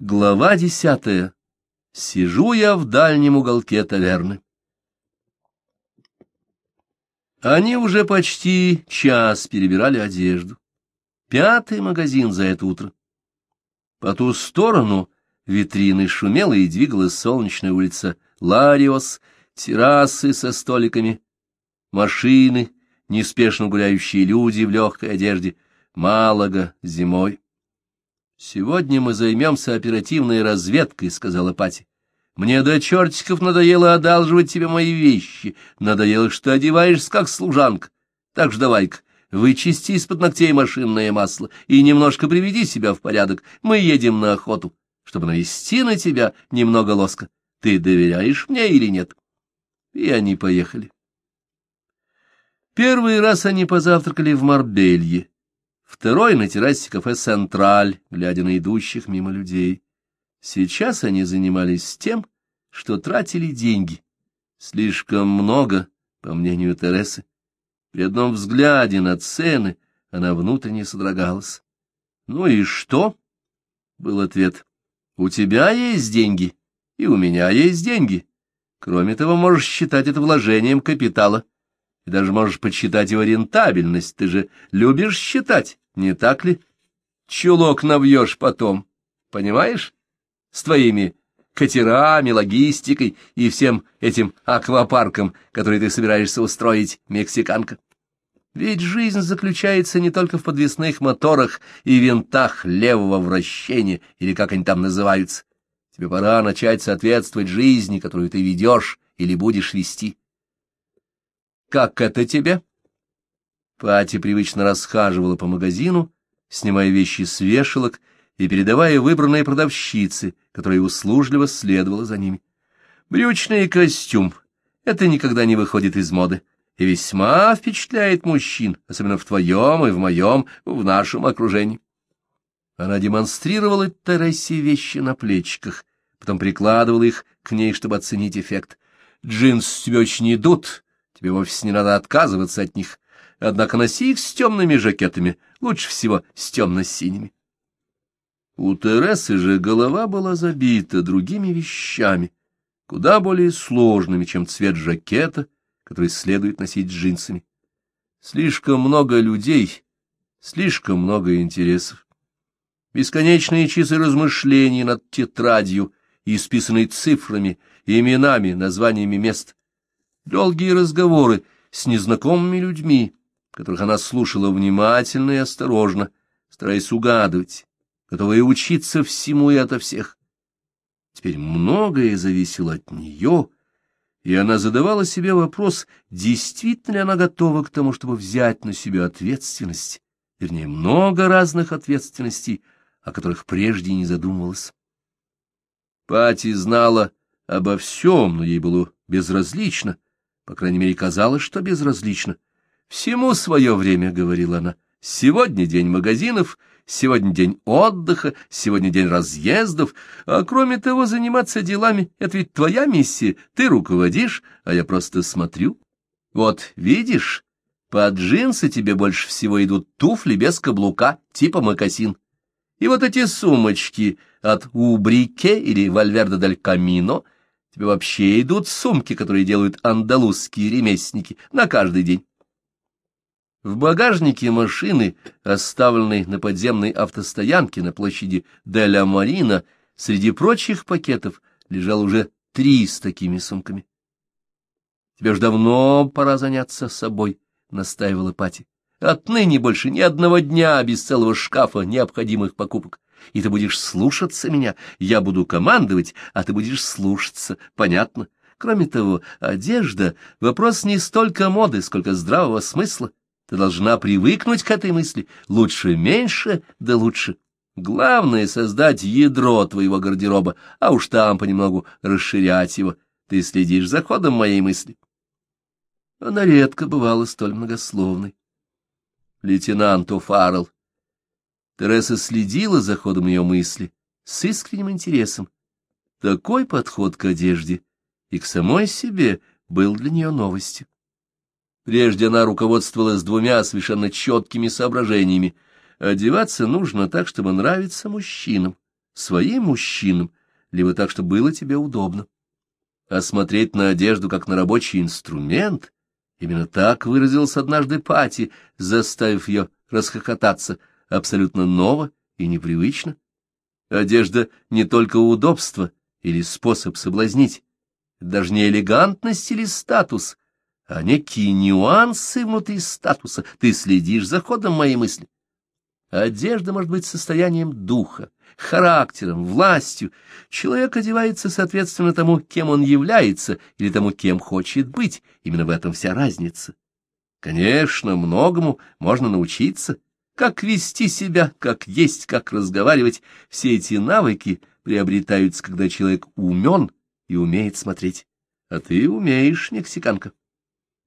Глава десятая. Сижу я в дальнем уголке таверны. Они уже почти час перебирали одежду. Пятый магазин за это утро. По ту сторону витрины шумела и двигалась солнечная улица Лариос, террасы со столиками, машины, неспешно гуляющие люди в легкой одежде, Малага зимой. «Сегодня мы займемся оперативной разведкой», — сказала Пати. «Мне до чертиков надоело одалживать тебе мои вещи. Надоело, что одеваешься как служанка. Так же давай-ка, вычисти из-под ногтей машинное масло и немножко приведи себя в порядок. Мы едем на охоту, чтобы навести на тебя немного лоска. Ты доверяешь мне или нет?» И они поехали. Первый раз они позавтракали в Марбелье второй на террасе кафе «Централь», глядя на идущих мимо людей. Сейчас они занимались тем, что тратили деньги. Слишком много, по мнению Тересы. При одном взгляде на цены она внутренне содрогалась. «Ну и что?» — был ответ. «У тебя есть деньги, и у меня есть деньги. Кроме того, можешь считать это вложением капитала» и даже можешь подсчитать его рентабельность. Ты же любишь считать, не так ли? Чулок навьешь потом, понимаешь? С твоими катерами, логистикой и всем этим аквапарком, который ты собираешься устроить, мексиканка. Ведь жизнь заключается не только в подвесных моторах и винтах левого вращения, или как они там называются. Тебе пора начать соответствовать жизни, которую ты ведешь или будешь вести. Как это тебе? Пати привычно расхаживала по магазину, снимая вещи с вешалок и передавая выбранные продавщице, которая услужливо следовала за ними. Брючный костюм — это никогда не выходит из моды и весьма впечатляет мужчин, особенно в твоем и в моем, в нашем окружении. Она демонстрировала Тересе вещи на плечиках, потом прикладывала их к ней, чтобы оценить эффект. Джинсы тебе очень идут, Тебе вовсе не надо отказываться от них, однако носи их с темными жакетами, лучше всего с темно-синими. У Тересы же голова была забита другими вещами, куда более сложными, чем цвет жакета, который следует носить с джинсами. Слишком много людей, слишком много интересов. Бесконечные часы размышлений над тетрадью, исписанной цифрами, именами, названиями мест, долгие разговоры с незнакомыми людьми, которых она слушала внимательно и осторожно, стараясь угадывать, готовая учиться всему и ото всех. Теперь многое зависело от нее, и она задавала себе вопрос, действительно ли она готова к тому, чтобы взять на себя ответственность, вернее, много разных ответственностей, о которых прежде не задумывалась. Пати знала обо всем, но ей было безразлично — по крайней мере, казалось, что безразлично. «Всему свое время», — говорила она. «Сегодня день магазинов, сегодня день отдыха, сегодня день разъездов, а кроме того, заниматься делами — это ведь твоя миссия, ты руководишь, а я просто смотрю. Вот, видишь, под джинсы тебе больше всего идут туфли без каблука, типа мокасин. И вот эти сумочки от Убрике или Вальверда дель Камино — Тебе вообще идут сумки, которые делают андалузские ремесленники на каждый день. В багажнике машины, оставленной на подземной автостоянке на площади Деля Марина, среди прочих пакетов лежал уже три с такими сумками. — Тебе ж давно пора заняться собой, — настаивала Пати. — Отныне больше ни одного дня без целого шкафа необходимых покупок и ты будешь слушаться меня, я буду командовать, а ты будешь слушаться, понятно? Кроме того, одежда — вопрос не столько моды, сколько здравого смысла. Ты должна привыкнуть к этой мысли. Лучше меньше, да лучше. Главное — создать ядро твоего гардероба, а уж там понемногу расширять его. Ты следишь за ходом моей мысли. Она редко бывала столь многословной. Лейтенант О'Фаррелл Тереса следила за ходом ее мысли с искренним интересом. Такой подход к одежде и к самой себе был для нее новостью. Прежде она руководствовалась двумя совершенно четкими соображениями. Одеваться нужно так, чтобы нравиться мужчинам. своим мужчинам, либо так, чтобы было тебе удобно. А смотреть на одежду как на рабочий инструмент, именно так выразился однажды Пати, заставив ее расхохотаться, абсолютно ново и непривычно. Одежда не только удобство или способ соблазнить, даже не элегантность или статус, а некие нюансы внутри статуса. Ты следишь за ходом моей мысли. Одежда может быть состоянием духа, характером, властью. Человек одевается соответственно тому, кем он является, или тому, кем хочет быть. Именно в этом вся разница. Конечно, многому можно научиться. Как вести себя, как есть, как разговаривать. Все эти навыки приобретаются, когда человек умен и умеет смотреть. А ты умеешь, мексиканка.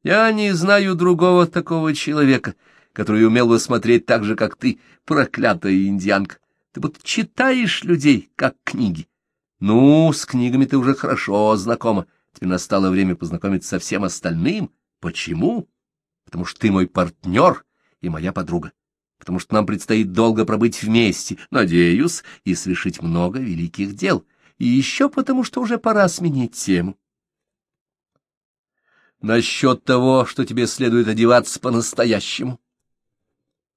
Я не знаю другого такого человека, который умел бы смотреть так же, как ты, проклятая индианка. Ты вот читаешь людей, как книги. Ну, с книгами ты уже хорошо знакома. Тебе настало время познакомиться со всем остальным. Почему? Потому что ты мой партнер и моя подруга. Потому что нам предстоит долго пробыть вместе, надеюсь, и совершить много великих дел. И еще потому, что уже пора сменить тему. Насчет того, что тебе следует одеваться по-настоящему.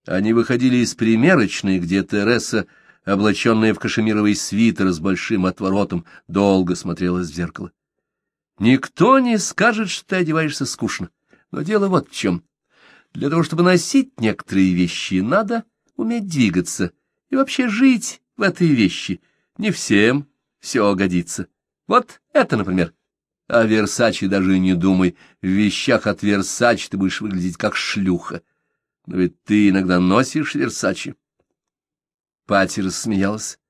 Они выходили из примерочной, где Тереса, облаченная в кашемировый свитер с большим отворотом, долго смотрелась в зеркало. Никто не скажет, что ты одеваешься скучно, но дело вот в чем. Для того, чтобы носить некоторые вещи, надо уметь двигаться и вообще жить в этой вещи. Не всем все годится. Вот это, например, о Версаче даже не думай. В вещах от Версачи ты будешь выглядеть как шлюха. Но ведь ты иногда носишь Версачи. Пати рассмеялась.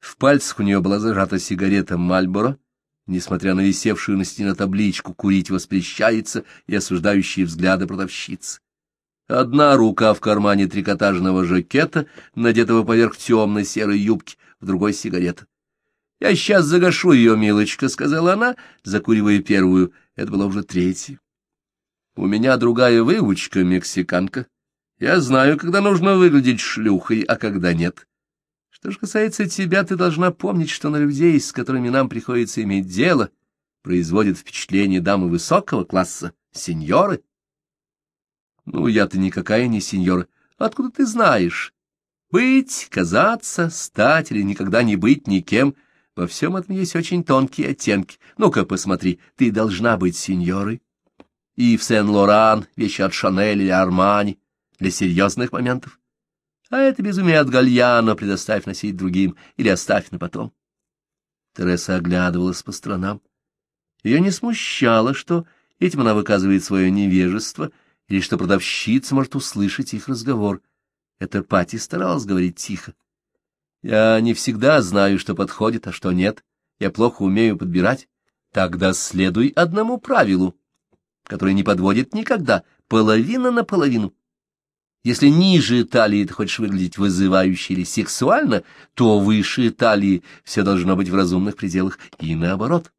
В пальцах у нее была зажата сигарета Мальборо, несмотря на висевшую на стене табличку «Курить воспрещается» и осуждающие взгляды продавщиц. Одна рука в кармане трикотажного жакета, надетого поверх темной серой юбки, в другой — сигарета. — Я сейчас загашу ее, милочка, — сказала она, закуривая первую. Это была уже третья. — У меня другая выучка, мексиканка. Я знаю, когда нужно выглядеть шлюхой, а когда нет. Что же касается тебя, ты должна помнить, что на людей, с которыми нам приходится иметь дело, производит впечатление дамы высокого класса, сеньоры. Ну, я-то никакая не сеньора. Откуда ты знаешь? Быть, казаться, стать или никогда не быть никем — во всем этом есть очень тонкие оттенки. Ну-ка, посмотри, ты должна быть сеньорой. И в Сен-Лоран, вещи от Шанель или Армани, для серьезных моментов. А это безумие от Гальяно предоставь носить другим или оставь на потом. Тереса оглядывалась по сторонам. Ее не смущало, что этим она выказывает свое невежество, или что продавщица может услышать их разговор. Это Пати старалась говорить тихо. Я не всегда знаю, что подходит, а что нет. Я плохо умею подбирать. Тогда следуй одному правилу, которое не подводит никогда, половина на половину. Если ниже талии ты хочешь выглядеть вызывающе или сексуально, то выше талии все должно быть в разумных пределах, и наоборот.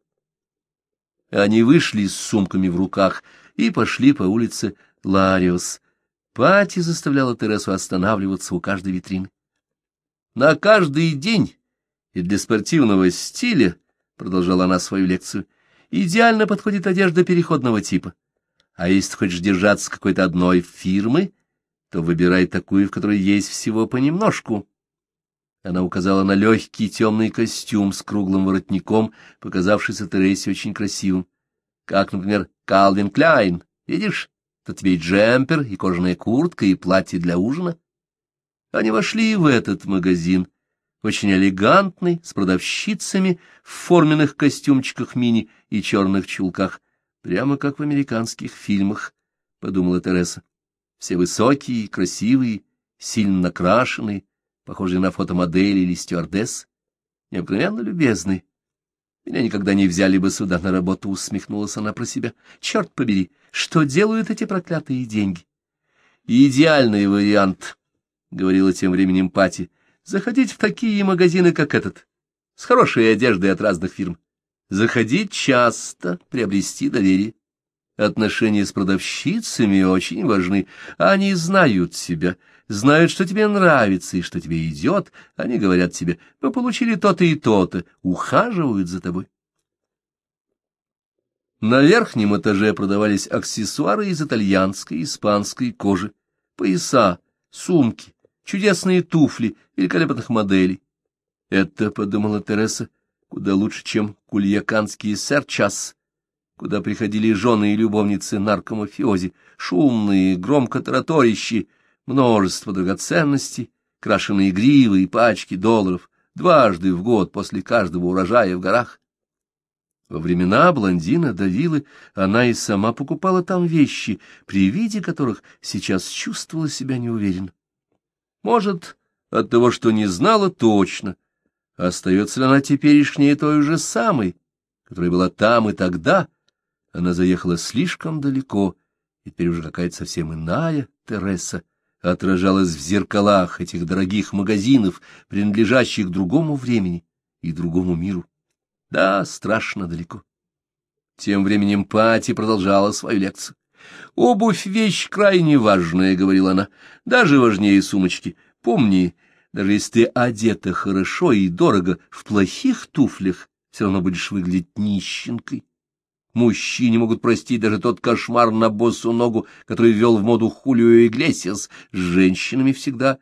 Они вышли с сумками в руках и пошли по улице Лариус. Пати заставляла Тересу останавливаться у каждой витрины. На каждый день и для спортивного стиля, — продолжала она свою лекцию, — идеально подходит одежда переходного типа. А если ты хочешь держаться какой-то одной фирмы, то выбирай такую, в которой есть всего понемножку. Она указала на легкий темный костюм с круглым воротником, показавшийся Тересе очень красивым. Как, например, Калвин Кляйн. Видишь, тебе и джемпер, и кожаная куртка, и платье для ужина. Они вошли в этот магазин, очень элегантный, с продавщицами в форменных костюмчиках мини и черных чулках, прямо как в американских фильмах, — подумала Тереса. Все высокие, красивые, сильно накрашенные, похожие на фотомодели или стюардесс, необыкновенно любезные. Меня никогда не взяли бы сюда на работу, — усмехнулась она про себя. Черт побери, что делают эти проклятые деньги? Идеальный вариант — говорила тем временем Пати, — заходить в такие магазины, как этот, с хорошей одеждой от разных фирм. Заходить часто, приобрести доверие. Отношения с продавщицами очень важны. Они знают себя. знают, что тебе нравится и что тебе идет, они говорят тебе, мы получили то-то и то-то, ухаживают за тобой. На верхнем этаже продавались аксессуары из итальянской и испанской кожи, пояса, сумки, чудесные туфли великолепных моделей. Это, — подумала Тереса, — куда лучше, чем кульяканские серчас, куда приходили жены и любовницы наркомафиози, шумные, громко тараторящие, множество драгоценностей, крашеные гривы и пачки долларов, дважды в год после каждого урожая в горах. Во времена блондина Давилы она и сама покупала там вещи, при виде которых сейчас чувствовала себя неуверенно. Может, от того, что не знала точно, остается ли она теперешней той же самой, которая была там и тогда, она заехала слишком далеко, и теперь уже какая-то совсем иная Тереса отражалась в зеркалах этих дорогих магазинов, принадлежащих другому времени и другому миру. Да, страшно далеко. Тем временем Пати продолжала свою лекцию. «Обувь — вещь крайне важная», — говорила она, — «даже важнее сумочки. Помни, даже если ты одета хорошо и дорого, в плохих туфлях все равно будешь выглядеть нищенкой. Мужчине могут простить даже тот кошмар на босу ногу, который ввел в моду Хулио Иглесиас. С женщинами всегда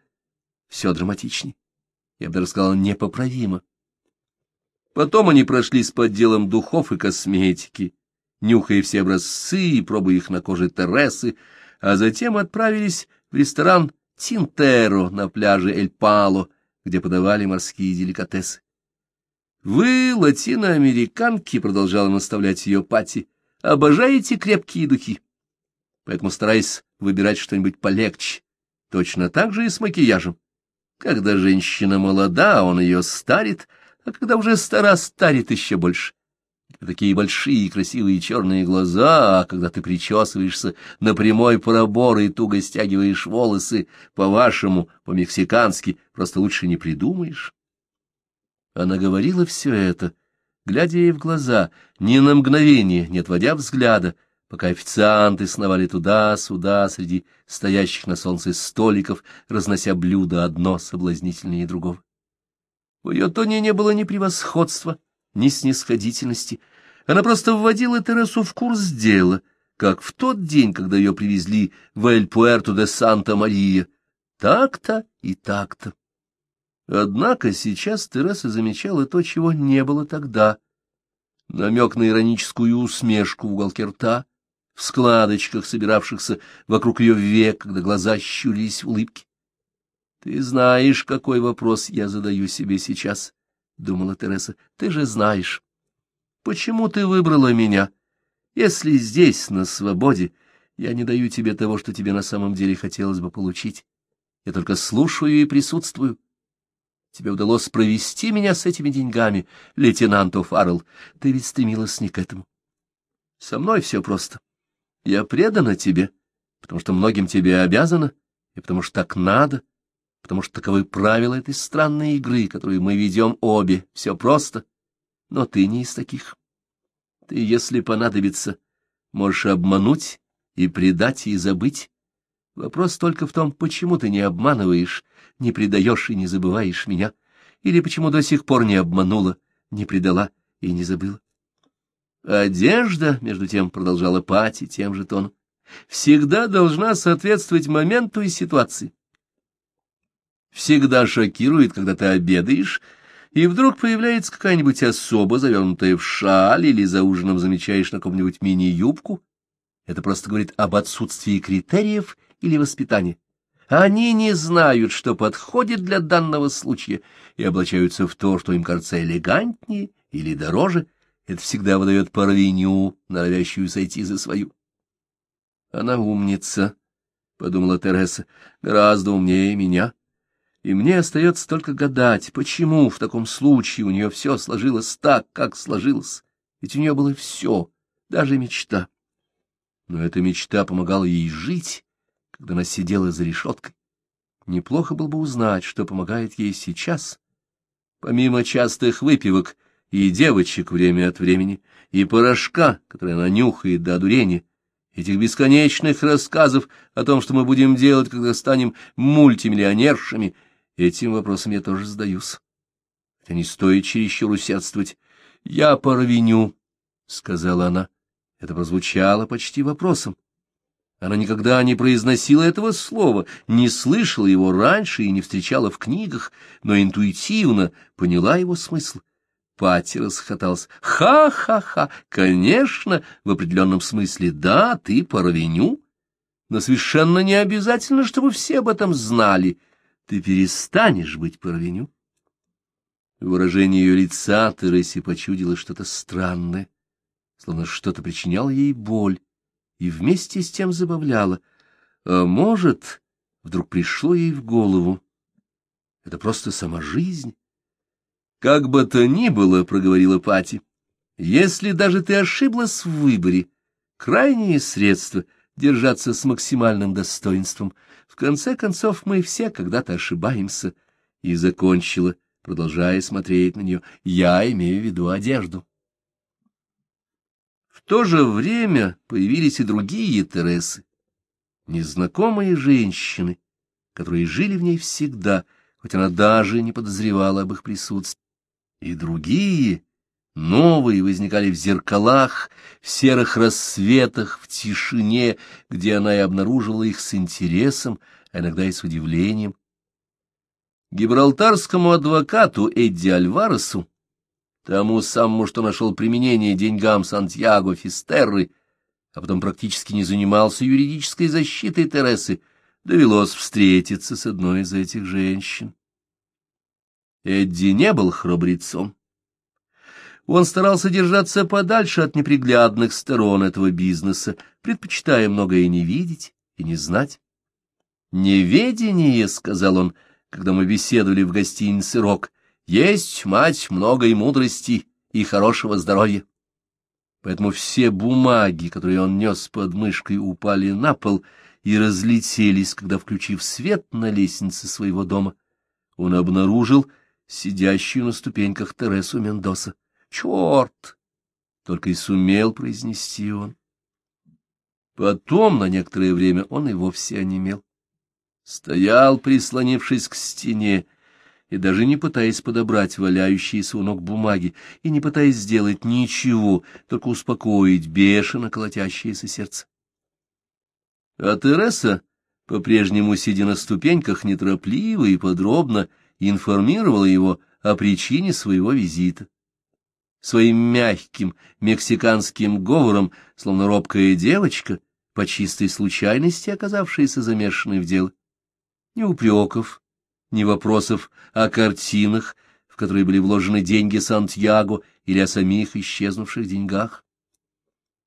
все драматичнее. Я бы даже сказала, непоправимо. Потом они прошлись по отделам духов и косметики, нюхая все образцы и пробуя их на коже Тересы, а затем отправились в ресторан Тинтеро на пляже Эль-Пало, где подавали морские деликатесы. «Вы, латиноамериканки, — продолжала наставлять ее Пати, — обожаете крепкие духи, поэтому стараясь выбирать что-нибудь полегче, точно так же и с макияжем. Когда женщина молода, он ее старит, а когда уже стара, старит еще больше. Такие большие красивые черные глаза, а когда ты причесываешься на прямой пробор и туго стягиваешь волосы, по-вашему, по-мексикански, просто лучше не придумаешь. Она говорила все это, глядя ей в глаза, ни на мгновение, не отводя взгляда, пока официанты сновали туда-сюда среди стоящих на солнце столиков, разнося блюда одно соблазнительнее другого. В ее тоне не было ни превосходства, ни снисходительности. Она просто вводила Тересу в курс дела, как в тот день, когда ее привезли в Эль-Пуэрто де Санта-Мария. Так-то и так-то. Однако сейчас Тереса замечала то, чего не было тогда. Намек на ироническую усмешку в уголке рта, в складочках, собиравшихся вокруг ее век, когда глаза щурились в улыбке. Ты знаешь, какой вопрос я задаю себе сейчас, — думала Тереса. — Ты же знаешь. Почему ты выбрала меня? Если здесь, на свободе, я не даю тебе того, что тебе на самом деле хотелось бы получить. Я только слушаю и присутствую. Тебе удалось провести меня с этими деньгами, лейтенант О'Фаррелл. Ты ведь стремилась не к этому. Со мной все просто. Я предана тебе, потому что многим тебе обязана, и потому что так надо потому что таковы правила этой странной игры, которую мы ведем обе. Все просто, но ты не из таких. Ты, если понадобится, можешь обмануть и предать, и забыть. Вопрос только в том, почему ты не обманываешь, не предаешь и не забываешь меня, или почему до сих пор не обманула, не предала и не забыла. Одежда, между тем, продолжала Пати тем же тоном, всегда должна соответствовать моменту и ситуации всегда шокирует, когда ты обедаешь, и вдруг появляется какая-нибудь особа, завернутая в шаль, или за ужином замечаешь на ком-нибудь мини-юбку. Это просто говорит об отсутствии критериев или воспитания. Они не знают, что подходит для данного случая, и облачаются в то, что им кажется элегантнее или дороже. Это всегда выдает парвеню, норовящую сойти за свою. Она умница, — подумала Тереса, — гораздо умнее меня и мне остается только гадать, почему в таком случае у нее все сложилось так, как сложилось, ведь у нее было все, даже мечта. Но эта мечта помогала ей жить, когда она сидела за решеткой. Неплохо было бы узнать, что помогает ей сейчас. Помимо частых выпивок и девочек время от времени, и порошка, который она нюхает до одурения, этих бесконечных рассказов о том, что мы будем делать, когда станем мультимиллионершами, этим вопросом я тоже задаюсь. Это не стоит чересчур усердствовать. Я порвеню, — сказала она. Это прозвучало почти вопросом. Она никогда не произносила этого слова, не слышала его раньше и не встречала в книгах, но интуитивно поняла его смысл. Пати расхотался. «Ха-ха-ха! Конечно, в определенном смысле, да, ты порвеню, но совершенно не обязательно, чтобы все об этом знали. Ты перестанешь быть порвеню». В выражении ее лица Тересе почудилось что-то странное, словно что-то причиняло ей боль и вместе с тем забавляло. А может, вдруг пришло ей в голову, это просто сама жизнь. Как бы то ни было, — проговорила Пати, — если даже ты ошиблась в выборе, крайнее средство — держаться с максимальным достоинством. В конце концов, мы все когда-то ошибаемся. И закончила, продолжая смотреть на нее. Я имею в виду одежду. В то же время появились и другие Тересы, незнакомые женщины, которые жили в ней всегда, хоть она даже не подозревала об их присутствии. И другие, новые, возникали в зеркалах, в серых рассветах, в тишине, где она и обнаруживала их с интересом, а иногда и с удивлением. Гибралтарскому адвокату Эдди Альваресу, тому самому, что нашел применение деньгам Сантьяго Фистерры, а потом практически не занимался юридической защитой Тересы, довелось встретиться с одной из этих женщин. Эдди не был храбрецом. Он старался держаться подальше от неприглядных сторон этого бизнеса, предпочитая многое не видеть и не знать. «Неведение», — сказал он, когда мы беседовали в гостинице «Рок», — «есть, мать, многой мудрости и хорошего здоровья». Поэтому все бумаги, которые он нес под мышкой, упали на пол и разлетелись, когда, включив свет на лестнице своего дома, он обнаружил, сидящую на ступеньках Тересу Мендоса. «Черт!» — только и сумел произнести он. Потом, на некоторое время, он и вовсе онемел. Стоял, прислонившись к стене, и даже не пытаясь подобрать валяющиеся у ног бумаги, и не пытаясь сделать ничего, только успокоить бешено колотящееся сердце. А Тереса, по-прежнему сидя на ступеньках, неторопливо и подробно, информировала его о причине своего визита. Своим мягким мексиканским говором, словно робкая девочка, по чистой случайности оказавшаяся замешанной в дело. Ни упреков, ни вопросов о картинах, в которые были вложены деньги Сантьяго или о самих исчезнувших деньгах.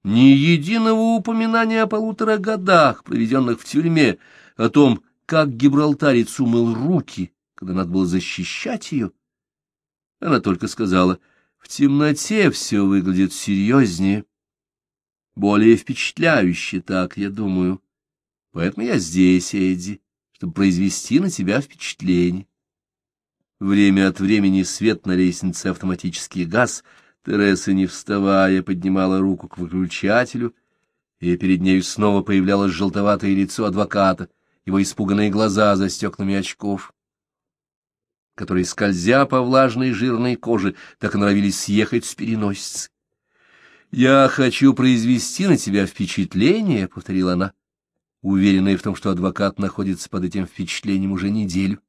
Ни единого упоминания о полутора годах, проведенных в тюрьме, о том, как гибралтарец умыл руки, когда надо было защищать ее. Она только сказала, в темноте все выглядит серьезнее, более впечатляюще, так я думаю. Поэтому я здесь, Эдди, чтобы произвести на тебя впечатление. Время от времени свет на лестнице автоматический газ, Тереса, не вставая, поднимала руку к выключателю, и перед нею снова появлялось желтоватое лицо адвоката, его испуганные глаза за стеклами очков которые, скользя по влажной жирной коже, так и норовились съехать с переносицы. «Я хочу произвести на тебя впечатление», — повторила она, уверенная в том, что адвокат находится под этим впечатлением уже неделю.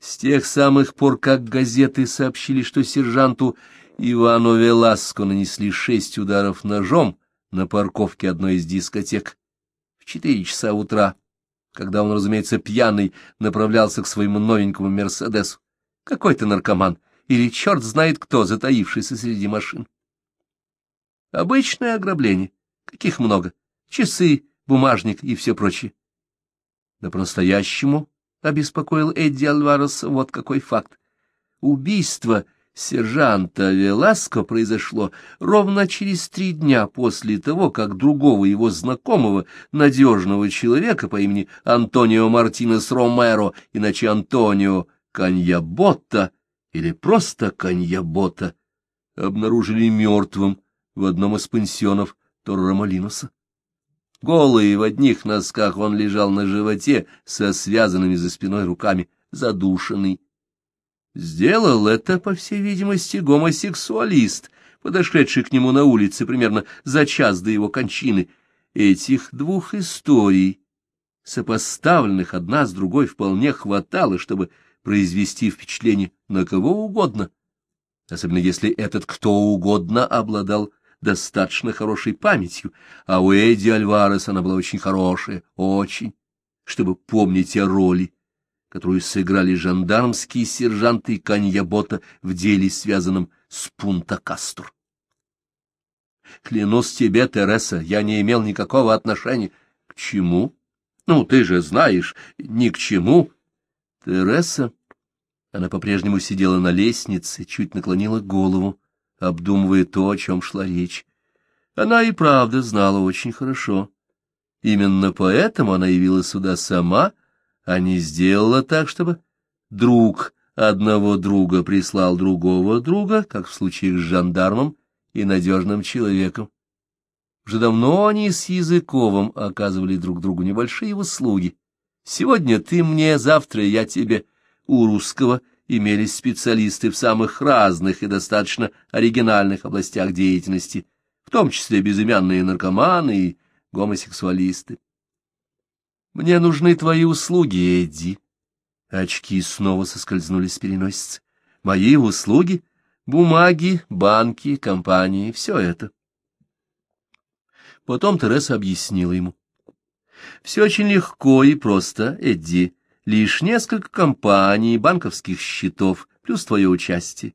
С тех самых пор, как газеты сообщили, что сержанту Ивану Веласко нанесли шесть ударов ножом на парковке одной из дискотек в четыре часа утра, когда он, разумеется, пьяный, направлялся к своему новенькому «Мерседесу». Какой-то наркоман или черт знает кто, затаившийся среди машин. Обычное ограбление. Каких много. Часы, бумажник и все прочее. Да по-настоящему обеспокоил Эдди Альварес вот какой факт. Убийство сержанта Веласко произошло ровно через три дня после того, как другого его знакомого, надежного человека по имени Антонио Мартинес Ромеро, иначе Антонио Каньябота или просто Каньябота, обнаружили мертвым в одном из пансионов Торромалинуса. Голый в одних носках он лежал на животе со связанными за спиной руками, задушенный. Сделал это, по всей видимости, гомосексуалист, подошедший к нему на улице примерно за час до его кончины. Этих двух историй, сопоставленных одна с другой, вполне хватало, чтобы произвести впечатление на кого угодно, особенно если этот кто угодно обладал достаточно хорошей памятью, а у Эдди Альварес она была очень хорошая, очень, чтобы помнить о роли, которую сыграли жандармские сержанты Каньябота в деле, связанном с Пунта-Кастур. Клянусь тебе, Тереса, я не имел никакого отношения. К чему? Ну, ты же знаешь, ни к чему. Тереса, она по-прежнему сидела на лестнице, чуть наклонила голову, обдумывая то, о чем шла речь. Она и правда знала очень хорошо. Именно поэтому она явилась сюда сама, а не сделала так, чтобы друг одного друга прислал другого друга, как в случае с жандармом и надежным человеком. Уже давно они с Языковым оказывали друг другу небольшие услуги. Сегодня ты мне, завтра я тебе. У русского имелись специалисты в самых разных и достаточно оригинальных областях деятельности, в том числе безымянные наркоманы и гомосексуалисты. Мне нужны твои услуги, Эдди. Очки снова соскользнули с переносицы. Мои услуги? Бумаги, банки, компании — все это. Потом Тереса объяснила ему. Все очень легко и просто, Эдди. Лишь несколько компаний, банковских счетов, плюс твое участие.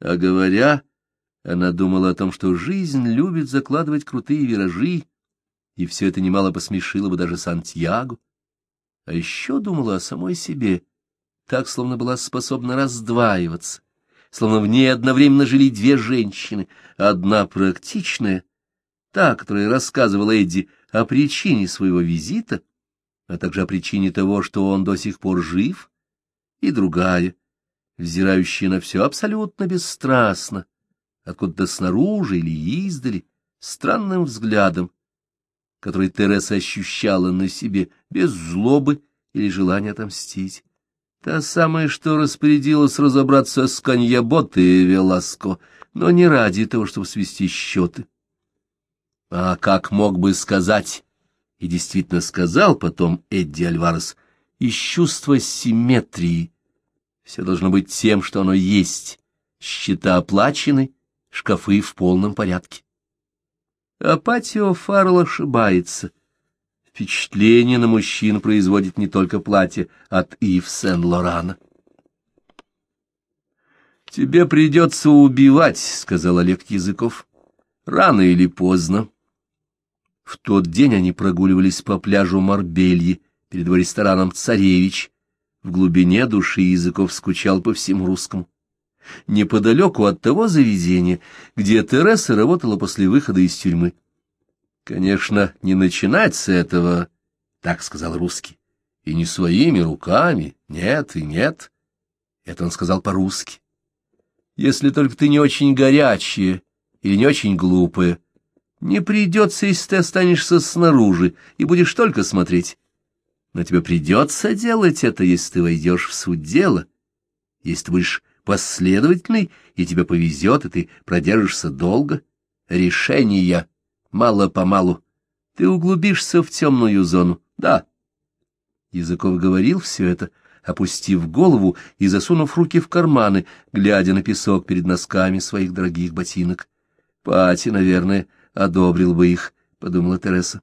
А говоря, она думала о том, что жизнь любит закладывать крутые виражи, и все это немало посмешило бы даже Сантьяго. А еще думала о самой себе, так, словно была способна раздваиваться, словно в ней одновременно жили две женщины, одна практичная, та, которая рассказывала Эдди о причине своего визита, а также о причине того, что он до сих пор жив, и другая, взирающая на все абсолютно бесстрастно, откуда-то снаружи или издали, странным взглядом, который Тереса ощущала на себе, без злобы или желания отомстить. Та самая, что распорядилась разобраться с Каньябот и Веласко, но не ради того, чтобы свести счеты. А как мог бы сказать и действительно сказал потом Эдди Альварес, из чувства симметрии. Все должно быть тем, что оно есть. Счета оплачены, шкафы в полном порядке. Апатио Фаррелл ошибается. Впечатление на мужчин производит не только платье от Ив Сен-Лорана. «Тебе придется убивать», — сказал Олег Языков. «Рано или поздно». В тот день они прогуливались по пляжу Марбельи перед рестораном «Царевич». В глубине души Языков скучал по всему русскому. Неподалеку от того заведения, где Тереса работала после выхода из тюрьмы. Конечно, не начинать с этого, так сказал русский, и не своими руками, нет и нет. Это он сказал по-русски. Если только ты не очень горячая или не очень глупая, не придется, если ты останешься снаружи и будешь только смотреть. Но тебе придется делать это, если ты войдешь в суть дела. Если ты будешь последовательный, и тебе повезет, и ты продержишься долго. Решение мало-помалу. Ты углубишься в темную зону. Да. Языков говорил все это, опустив голову и засунув руки в карманы, глядя на песок перед носками своих дорогих ботинок. Пати, наверное, — одобрил бы их, — подумала Тереса.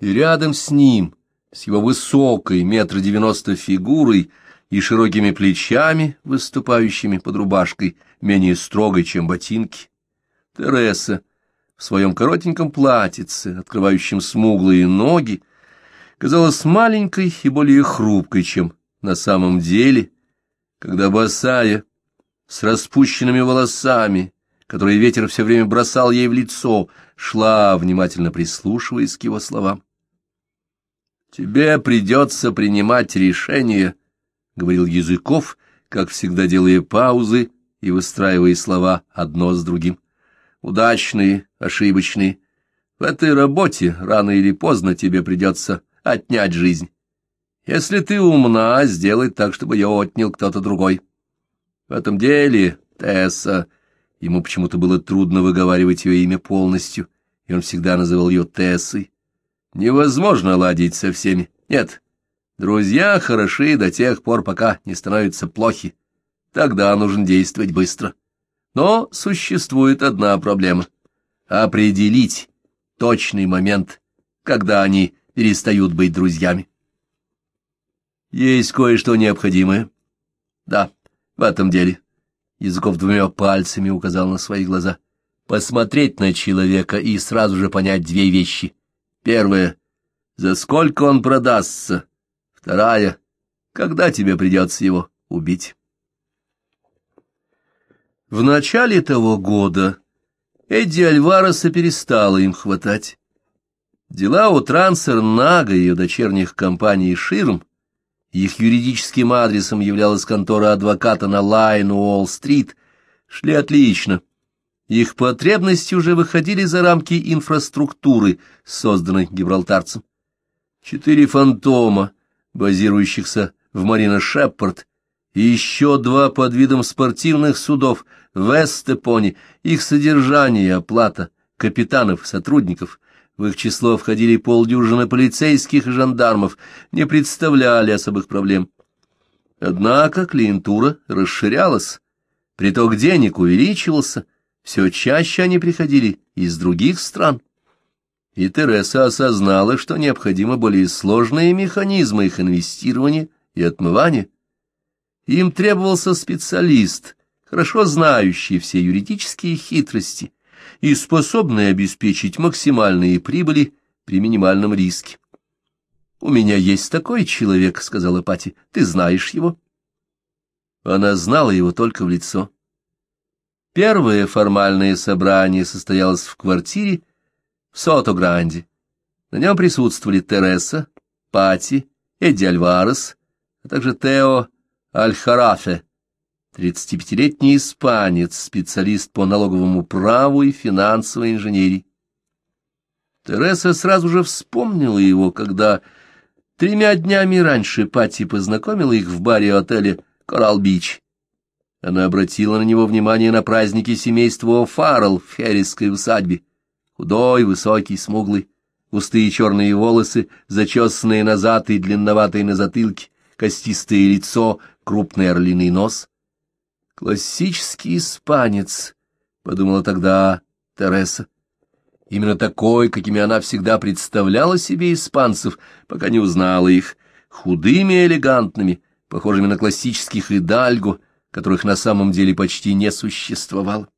И рядом с ним, с его высокой метр девяносто фигурой и широкими плечами, выступающими под рубашкой, менее строгой, чем ботинки, Тереса в своем коротеньком платьице, открывающем смуглые ноги, казалась маленькой и более хрупкой, чем на самом деле, когда босая, с распущенными волосами, которые ветер все время бросал ей в лицо, шла, внимательно прислушиваясь к его словам. «Тебе придется принимать решение», — говорил Языков, как всегда делая паузы и выстраивая слова одно с другим. «Удачные, ошибочные. В этой работе рано или поздно тебе придется отнять жизнь. Если ты умна, сделай так, чтобы ее отнял кто-то другой. В этом деле, Тесса, ему почему-то было трудно выговаривать ее имя полностью, и он всегда называл ее Тессой. Невозможно ладить со всеми. Нет, друзья хороши до тех пор, пока не становятся плохи. Тогда нужно действовать быстро. Но существует одна проблема — определить точный момент, когда они перестают быть друзьями. Есть кое-что необходимое. Да, в этом деле. Языков двумя пальцами указал на свои глаза. Посмотреть на человека и сразу же понять две вещи. Первое — за сколько он продастся. Вторая — когда тебе придется его убить. В начале того года Эдди Альвареса перестала им хватать. Дела у Трансернага и ее дочерних компаний «Ширм» их юридическим адресом являлась контора адвоката на Лайн-Уолл-стрит, шли отлично. Их потребности уже выходили за рамки инфраструктуры, созданной гибралтарцем. Четыре фантома, базирующихся в Марина Шеппорт, и еще два под видом спортивных судов в Эстепоне, их содержание и оплата, капитанов, сотрудников, в их число входили полдюжины полицейских и жандармов, не представляли особых проблем. Однако клиентура расширялась, приток денег увеличивался, все чаще они приходили из других стран. И Тереса осознала, что необходимы более сложные механизмы их инвестирования и отмывания. Им требовался специалист, хорошо знающий все юридические хитрости и способный обеспечить максимальные прибыли при минимальном риске. «У меня есть такой человек», — сказала Пати, — «ты знаешь его». Она знала его только в лицо. Первое формальное собрание состоялось в квартире в Сото-Гранде. На нем присутствовали Тереса, Пати, Эдди Альварес, а также Тео Аль-Харафе, 35-летний испанец, специалист по налоговому праву и финансовой инженерии. Тереса сразу же вспомнила его, когда тремя днями раньше Пати познакомила их в баре отеля «Коралл-Бич». Она обратила на него внимание на праздники семейства О'Фаррелл в Херрисской усадьбе. Худой, высокий, смуглый, густые черные волосы, зачесанные назад и длинноватые на затылке, костистое лицо, крупный орлиный нос. «Классический испанец», — подумала тогда Тереса. Именно такой, какими она всегда представляла себе испанцев, пока не узнала их, худыми и элегантными, похожими на классических идальго, которых на самом деле почти не существовало.